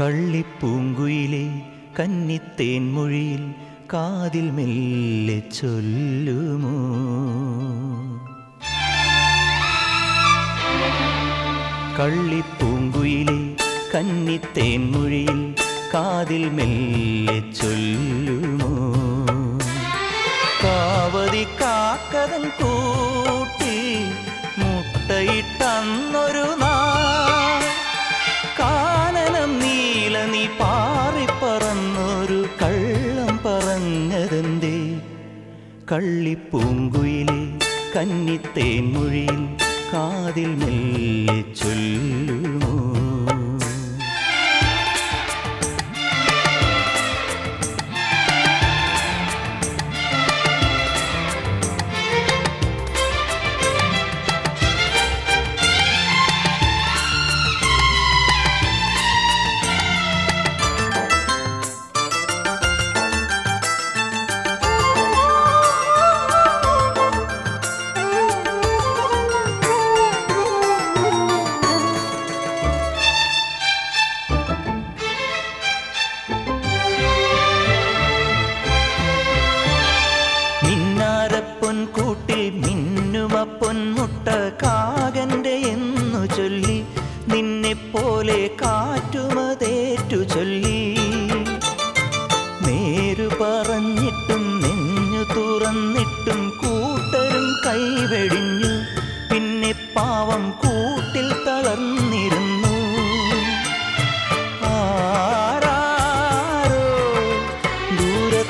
കള്ളിപ്പൂങ്കുയിലെ കന്നിത്തേൻ മൊഴിയിൽ കാതിൽ മെല്ലെ ചൊല്ലുമോ? കള്ളിപ്പൂങ്കുയിലെ കന്നിത്തേൻ മൊഴിയിൽ കാതിൽ മെല്ലെ ചൊല്ലുമോ? കാവതി കാക്കതൻ കൂട്ടി കള്ളിപ്പൂങ്കുയിലെ കന്നിത്തേൻ മൊഴിയിൽ കാതിൽ മെല്ലെ ചൊല്ലുമോ പോലെ കാറ്റുമതേറ്റു ചൊല്ലി നേരു പറഞ്ഞിട്ടും നെഞ്ഞു തുറന്നിട്ടും കൂട്ടരും കൈവെടിഞ്ഞു. പിന്നെ പാവം കൂട്ടിൽ തളർന്നിരുന്നു. ആരാരോ ദൂരത്താരാരോ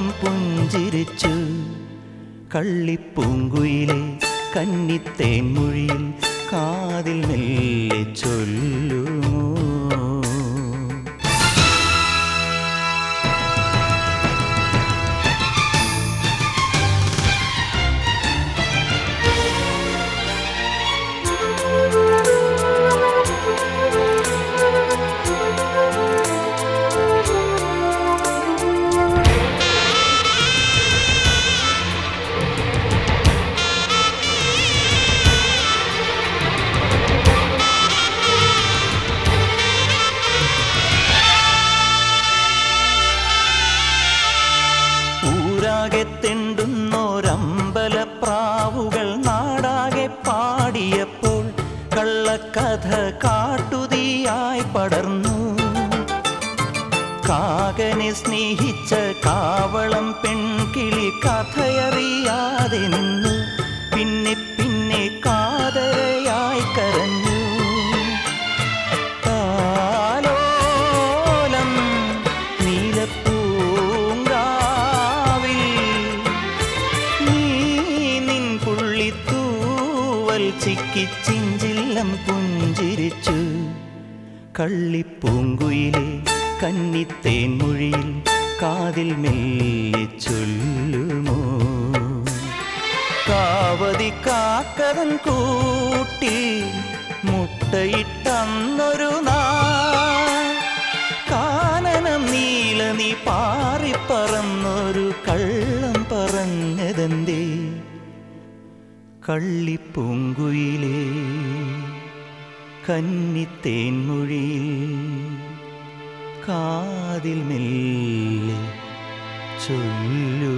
നിന്നാലോലം പുഞ്ചിരിച്ചു. കള്ളിപ്പൂങ്കുയിലെ കന്നിത്തേൻ മൊഴിയിൽ കാതിൽ മെല്ലെ ചൊല്ലുമോ? ഊരാകെ തെണ്ടുന്നോരമ്പലപ്രാവുകൾ നാടാകെ പാടിയപ്പോൾ കള്ളക്കഥ കാട്ടുതീയായി പടർന്നു. കാകനെ സ്നേഹിച്ച കാവളം പെൺകിളി കഥയറിയാതെ ചിക്കിച്ചിഞ്ചില്ലം പുഞ്ചിരിച്ചു. കള്ളിപ്പൂങ്കുയിലെ കന്നിത്തേൻ മൊഴിയിൽ കാതിൽ മെല്ലെ ചൊല്ലുമോ? കാവതി കാക്കവൻ കൂട്ടി മുട്ടയിട്ടന്നൊരു നാൾ കള്ളിപ്പൂങ്കുയിലേ കന്നിത്തേൻ മൊഴിയിൽ കാതിൽ മെല്ലെ ചൊല്ലു